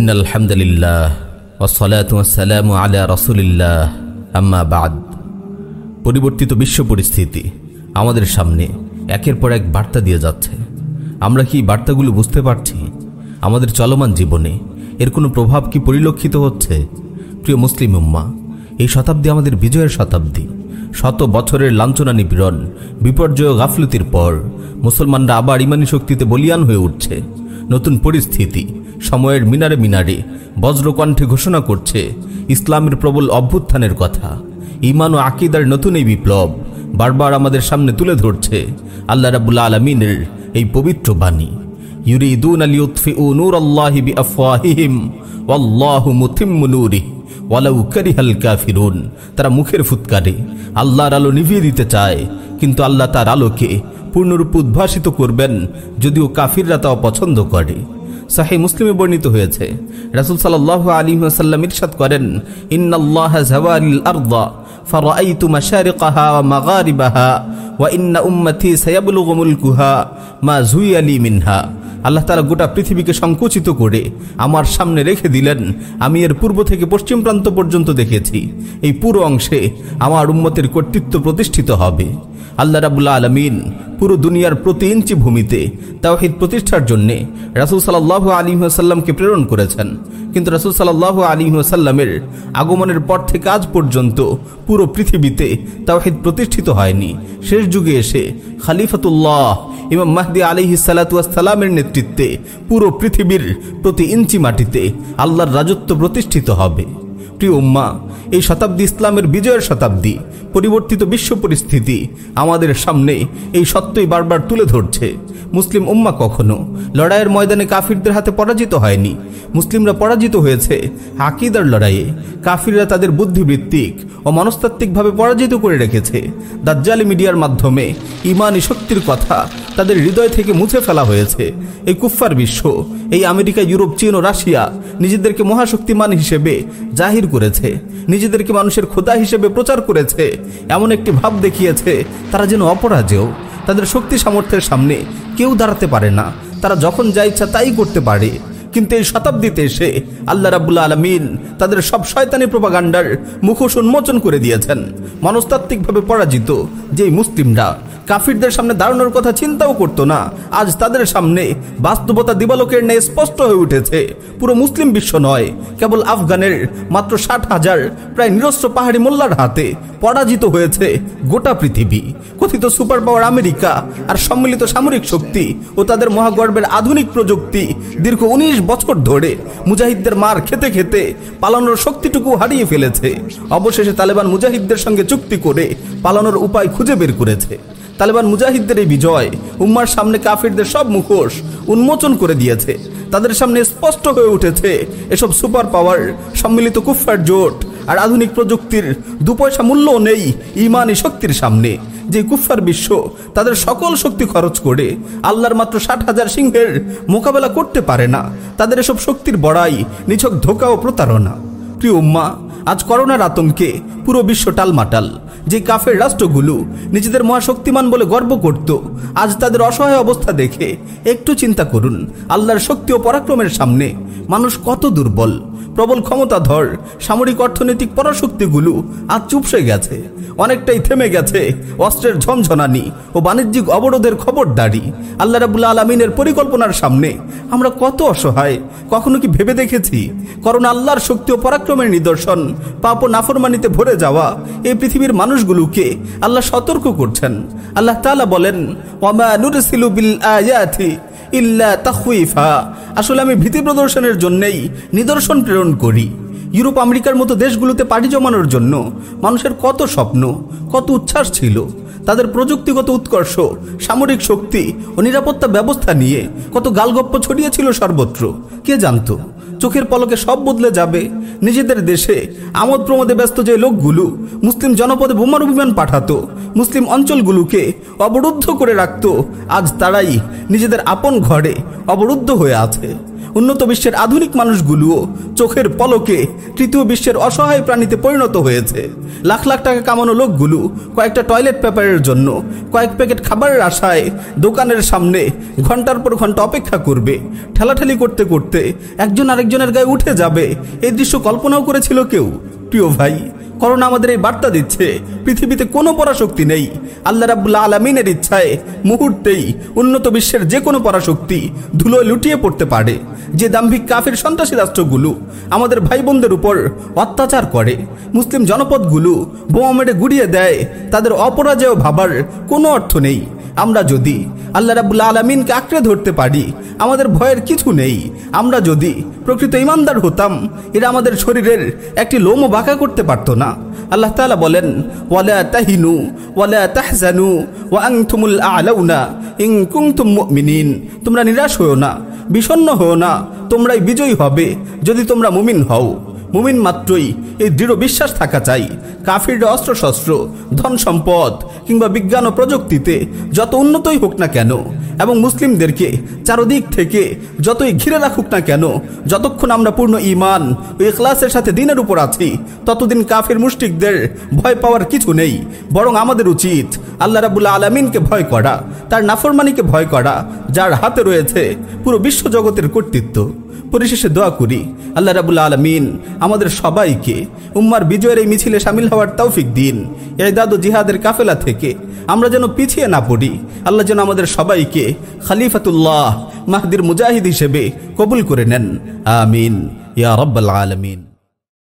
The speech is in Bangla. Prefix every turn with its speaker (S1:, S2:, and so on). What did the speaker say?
S1: ইন আলহামদুলিল্লাহ ওসলাতাম আলা রসুলিল্লাহ। আম্মা বাদ। পরিবর্তিত বিশ্ব পরিস্থিতি আমাদের সামনে একের পর এক বার্তা দিয়ে যাচ্ছে। আমরা কি বার্তাগুলো বুঝতে পারছি? আমাদের চলমান জীবনে এর কোনো প্রভাব কি পরিলক্ষিত হচ্ছে? প্রিয় মুসলিম উম্মা, এই শতাব্দী আমাদের বিজয়ের শতাব্দী। শত বছরের লাঞ্ছনা নিপীড়ন, বিপর্যয় গাফলতির পর মুসলমানরা আবার ইমানি শক্তিতে বলিয়ান হয়ে উঠছে। নতুন পরিস্থিতি সময়ের মিনারে মিনারে বজ্রকণ্ঠে ঘোষণা করছে ইসলামের প্রবল অভ্যুত্থানের কথা। ইমান ও আকিদার নতুন এই বিপ্লব বারবার আমাদের সামনে তুলে ধরছে আল্লাহ রাবুল্লা আলমিনের এই পবিত্র বাণী। ইউরিদুন আলী উৎফি ও নূর আল্লাহি বি আফওয়াহিহিম ওয়াল্লাহু মুতিম্মু নূরিহি ওয়ালাউ কারিহাল কাফিরুন। তারা মুখের ফুৎকারে আল্লাহর আলো নিভিয়ে দিতে চায়, কিন্তু আল্লাহ তার আলোকে পূর্ণরূপে উদ্ভাসিত করবেন, যদিও কাফিররা তা অপছন্দ করে। সাহি মুসলিমে বর্ণিত হয়েছে রাসুল সাল্লাহ আলী সাল্লাম ইরশাদ করেন ইন্নাল্লাহ জাওয়ালিল আরদা فرأيت مشارقها ومغاربها وإن أمتي سيبلغ ملكها ما زوي لي منها আল্লাহ তারা গোটা পৃথিবীকে সংকুচিত করে আমার সামনে রেখে দিলেন। আমি এর পূর্ব থেকে পশ্চিম প্রান্ত পর্যন্ত দেখেছি। এই পুরো অংশে আমার উম্মতের কর্তৃত্ব প্রতিষ্ঠিত হবে। আল্লাহ রাবুল্লা আলমিন পুরো দুনিয়ার প্রতি ইঞ্চি ভূমিতে তাওহিদ প্রতিষ্ঠার জন্যে রাসুল সাল্লাহ আলী প্রেরণ করেছেন। কিন্তু রাসুল সাল্লাহ আলী সাল্লামের আগমনের পর থেকে আজ পর্যন্ত পুরো পৃথিবীতে তাওহিদ প্রতিষ্ঠিত হয়নি। শেষ যুগে এসে খালিফাতুল্লাহ ইমাম মাহদি আলিহি সালাতামের নেতৃত্বে পুরো পৃথিবীর প্রতি ইঞ্চি মাটিতে আল্লাহর রাজত্ব প্রতিষ্ঠিত হবে। প্রিয় উম্মা, এই শতাব্দী ইসলামের বিজয়ের শতাব্দী, পরিবর্তিত বিশ্ব পরিস্থিতি আমাদের সামনে এই সত্যই বারবার তুলে ধরছে। মুসলিম উম্মা কখনো লড়াইয়ের ময়দানে কাফিরদের হাতে পরাজিত হয়নি। মুসলিমরা পরাজিত হয়েছে আকিদার লড়াইয়ে। কাফিররা তাদের বুদ্ধিবৃত্তিক ও মনস্তাত্ত্বিকভাবে পরাজিত করে রেখেছে। দাজ্জালি মিডিয়ার মাধ্যমে ইমানি শক্তির কথা তাদের হৃদয় থেকে মুছে ফেলা হয়েছে। এই কুফফার বিশ্ব, এই আমেরিকা, ইউরোপ, চীন ও রাশিয়া নিজেদেরকে মহাশক্তিমান হিসেবে জাহির করেছে। নিজেদেরকে মানুষের খোদা হিসেবে প্রচার করেছে। এমন একটি ভাব দেখিয়েছে, তারা যেন অপরাজেয়। তাদের শক্তি সামর্থ্যের সামনে কেউ দাঁড়াতে পারে না। তারা যখন যা ইচ্ছা তাই করতে পারে। কিন্তু এই শতাব্দীতে এসে আল্লাহ রাবুল্লা আলমিন তাদের সব শয়তানি প্রপাগান্ডার মুখোশ উন্মোচন করে দিয়েছেন। মনস্তাত্ত্বিকভাবে পরাজিত যে মুসলিমরা কাফিরদের সামনে দাঁড়ানোর কথা চিন্তাও করতো না। আজ তাদের সামনে বাস্তবতা দিবালোকের ন্যায় স্পষ্ট হয়ে উঠেছে। পুরো মুসলিম বিশ্ব নয়, কেবল আফগানের মাত্র ষাট হাজার, প্রায় নিরস্ত্র পাহাড়ি মোল্লার হাতে পরাজিত হয়েছে গোটা পৃথিবী। কথিত সুপার পাওয়ার আমেরিকা আর সম্মিলিত সামরিক শক্তি ও তাদের মহাগর্বের আধুনিক প্রযুক্তি দীর্ঘ উনিশ বছর ধরে মুজাহিদদের মার খেতে খেতে পালানোর শক্তিটুকু হারিয়ে ফেলেছে। অবশেষে তালেবান মুজাহিদদের সঙ্গে চুক্তি করে পালানোর উপায় খুঁজে বের করেছে। তালেবান মুজাহিদদের এই বিজয় উম্মার সামনে কাফিরদের সব মুখোশ উন্মোচন করে দিয়েছে। তাদের সামনে স্পষ্ট হয়ে উঠেছে এসব সুপার পাওয়ার, সম্মিলিত কুফার জোট আর আধুনিক প্রযুক্তির দু পয়সা মূল্যও নেই ইমানই শক্তির সামনে। যে কুফার বিশ্ব, তাদের সকল শক্তি খরচ করে আল্লাহর মাত্র ষাট হাজার সিংহের মোকাবেলা করতে পারে না। তাদের এসব শক্তির বড়াই, নিছক ধোকা ও প্রতারণা। প্রিয় উম্মা, আজ করোনার আতঙ্কে পুরো বিশ্ব টালমাটাল। যে কাফের রাষ্ট্রগুলো নিজেদের মহাশক্তিমান বলে গর্ব করত, আজ তাদের অসহায় অবস্থা দেখে একটু চিন্তা করুন, আল্লাহর শক্তি ও পরাক্রমের সামনে মানুষ কত দুর্বল। প্রবল ক্ষমতাধর সামরিক অর্থনৈতিক পরাশক্তিগুলো আজ চুপসে গেছে। অনেকটাই থেমে গেছে অস্ত্রের ঝমঝনানি ও বাণিজ্যিক অবরোধের খবরদারি আল্লাহ রাবুল্লা আলমিনের পরিকল্পনার সামনে আমরা কত অসহায়, কখনো কি ভেবে দেখেছি? কারণ আল্লাহর শক্তি ও পরাক্রমের নিদর্শন, পাপ ও নাফরমানিতে ভরে যাওয়া এই পৃথিবীর মানুষগুলোকে আল্লাহ সতর্ক করছেন। আল্লাহ তালা বলেন ইল্লা তাহুইফা আসলে আমি ভীতি প্রদর্শনের জন্যেই নিদর্শন প্রেরণ করি। ইউরোপ, আমেরিকার মতো দেশগুলোতে পাড়ি জমানোর জন্য মানুষের কত স্বপ্ন, কত উচ্ছ্বাস ছিল, তাদের প্রযুক্তিগত উৎকর্ষ, সামরিক শক্তি ও নিরাপত্তা ব্যবস্থা নিয়ে কত গালগপ্প ছড়িয়েছিল সর্বত্র, কে জানতো? চোখের পলকে সব বদলে যাবে। নিজেদের দেশে আমোদ প্রমোদে ব্যস্ত যে লোকগুলো মুসলিম জনপদে বোমার বিমান পাঠাতো, মুসলিম অঞ্চলগুলোকে অবরুদ্ধ করে রাখত, আজ তারাই নিজেদের আপন ঘরে অবরুদ্ধ হয়ে আছে।
S2: উন্নত বিশ্বের আধুনিক মানুষগুলোও চোখের পলকে তৃতীয় বিশ্বের অসহায় প্রাণীতে পরিণত হয়েছে। লাখ লাখ টাকা কামানো লোকগুলো কয়েকটা টয়লেট পেপারের জন্য কয়েক প্যাকেট খাবারের আশায় দোকানের সামনে ঘণ্টার পর ঘণ্টা অপেক্ষা করবে। ঠেলাঠেলি করতে করতে একজন আরেকজনের গায়ে উঠে যাবে। এই দৃশ্য কল্পনাও করেছিল কেউ। প্রিয় ভাই করোনা আমাদের এই বার্তা দিচ্ছে। পৃথিবীতে কোনো পরাশক্তি নেই। আল্লাহ রাবুল্লাহ আলমিনের ইচ্ছায় মুহূর্তেই উন্নত বিশ্বের যে কোনো পরাশক্তি ধুলোয় লুটিয়ে পড়তে পারে। যে দাম্ভিক কাফের সন্ত্রাসী রাষ্ট্রগুলো আমাদের ভাই বোনদের উপর অত্যাচার করে, মুসলিম জনপদগুলো বোমা মেরে গুড়িয়ে দেয়, তাদের অপরাজয় ভাবার কোনো অর্থ নেই। আমরা যদি আল্লাহ রাবুল্লা আলমিনকে আঁকড়ে ধরতে পারি, আমাদের ভয়ের কিছু নেই। আমরা যদি প্রকৃত ইমানদার হতাম, এরা আমাদের শরীরের একটি লোমও বাঁকা করতে পারতো না। আল্লাহ তাআলা বলেন, ওয়ালা তাহিনু, ওয়ালা তাহজানু, ওয়া আনতুমুল আলাউনা ইং কুনতুম মুমিনিন। তোমরা নিরাশ হও না, বিষণ্ণ হও না, তোমরাই বিজয়ী হবে যদি তোমরা মুমিন হও। মুমিন মাত্রই এই দৃঢ় বিশ্বাস থাকা চাই। কাফিররা অস্ত্রশস্ত্র, ধন সম্পদ কিংবা বিজ্ঞান ও প্রযুক্তিতে যত উন্নতই হোক না কেন এবং মুসলিমদেরকে চারদিক থেকে যতই ঘিরে রাখুক না কেন, যতক্ষণ আমরা পূর্ণ ইমান ও ইখলাসের সাথে দিনের উপর আছি, ততদিন কাফির মুষ্টিকদের ভয় পাওয়ার কিছু নেই। বরং আমাদের উচিত আল্লাহ রাবুল্লাহ আলমিনকে ভয় করা, তার নাফরমানিকে ভয় করা, যার হাতে রয়েছে পুরো বিশ্বজগতের কর্তৃত্ব। পরিশেষে দোয়া করি। আল্লাহ রাবুল আলমিন আমাদের সবাইকে উম্মার বিজয়ের এই মিছিলে সামিল হওয়ার তৌফিক দিন। এদাদ জিহাদের কাফেলা থেকে আমরা যেন পিছিয়ে না পড়ি। আল্লাহ যেন আমাদের সবাইকে খালিফাতুল্লাহ মাহদির মুজাহিদ হিসেবে কবুল করে নেন। আমিন। ইয়া রব্বাল আলমিন।